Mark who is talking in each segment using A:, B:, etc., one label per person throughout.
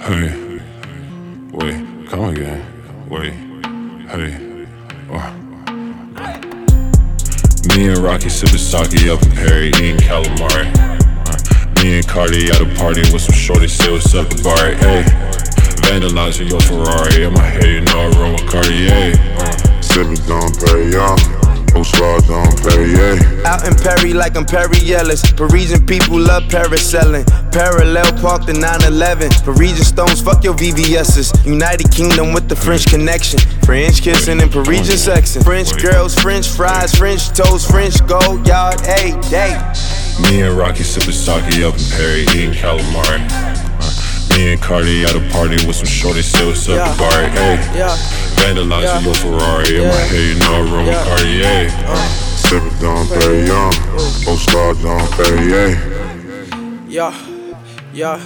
A: Hey, wait, come again. Wait, hey, uh. Me and Rocky sipping sake up in Perry, eating calamari. Uh, me and Cardi at a party with some shorties, say what's up to Barry. Hey, vandalizing your Ferrari. In my head, you know I run with Cartier. Uh,
B: Sipping Dom Perignon. Bonsoir, Dom Perrier.
C: Out in Perry like I'm Perry Ellis. Parisian people love parasailing. Parallel park the 911. Parisian stones, fuck your VVS's. United Kingdom with the French connection. French kissing and Parisian sexing. French girls, French fries, French toast, French gold yard, hey, day.
A: Me and Rocky sipping sake up in Perry, eating calamari. Me and Cardi at a party with some shorty, say what's up
C: Yeah.
A: Barry. Hey,
C: Yeah,
A: vandalizing
C: Yeah.
A: your Ferrari. In my
C: Yeah.
A: head, you know I run with
C: Yeah.
A: Cartier. Uh,
B: Sipping Dom Perignon. Bonsoir, Dom Perrier.
C: yeah, yeah,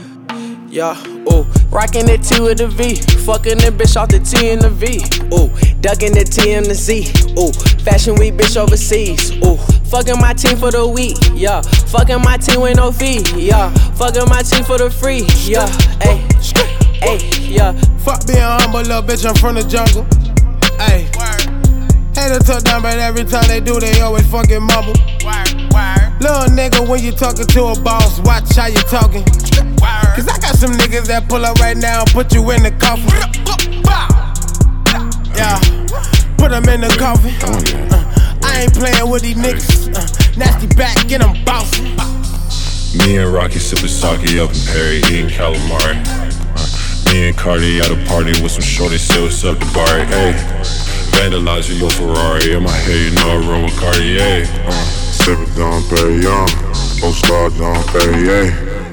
C: yeah, ooh.
D: Rockin' the T with the V, fucking the bitch off the T and the V. Ooh, ducking the T and the Z. Ooh, fashion week bitch overseas. Ooh, fucking my team for the week. Yeah, fucking my team with no fee. Yeah, fucking my team for the free. Yeah, ayy, ayy, yeah.
E: Fuck being humble, little bitch, I'm from the jungle. Ayy. Hater talk down, but every time they do, they always fucking mumble. Little nigga, when you talking to a boss, watch how you talking. Cause I got some niggas that pull up right now and put you in the coffin. Yeah, put them in the coffin. Uh, I ain't playing with these niggas. Uh, nasty back, get them bossy.
A: Me and Rocky sipping sake up in Perry, eating calamari. Uh, me and Cardi at a party with some shorty, say what's up to Barry. Hey, vandalizing your Ferrari. In my head, you know I run with Cartier. Uh,
B: Sipping Dom Perignon. Bonsoir, Dom Perrier.